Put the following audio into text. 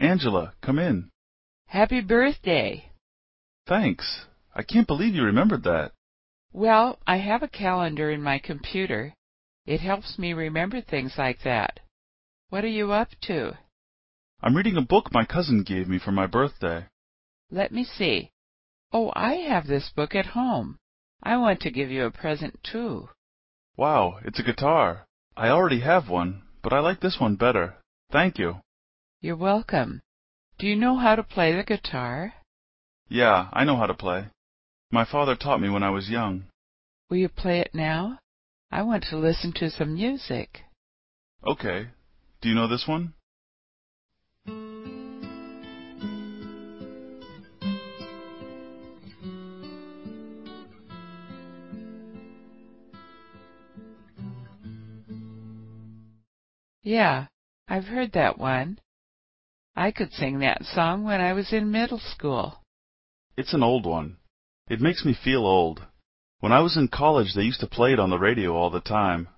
Angela, come in. Happy birthday. Thanks. I can't believe you remembered that. Well, I have a calendar in my computer. It helps me remember things like that. What are you up to? I'm reading a book my cousin gave me for my birthday. Let me see. Oh, I have this book at home. I want to give you a present, too. Wow, it's a guitar. I already have one, but I like this one better. Thank you. You're welcome. Do you know how to play the guitar? Yeah, I know how to play. My father taught me when I was young. Will you play it now? I want to listen to some music. Okay. Do you know this one? Yeah, I've heard that one. I could sing that song when I was in middle school. It's an old one. It makes me feel old. When I was in college they used to play it on the radio all the time.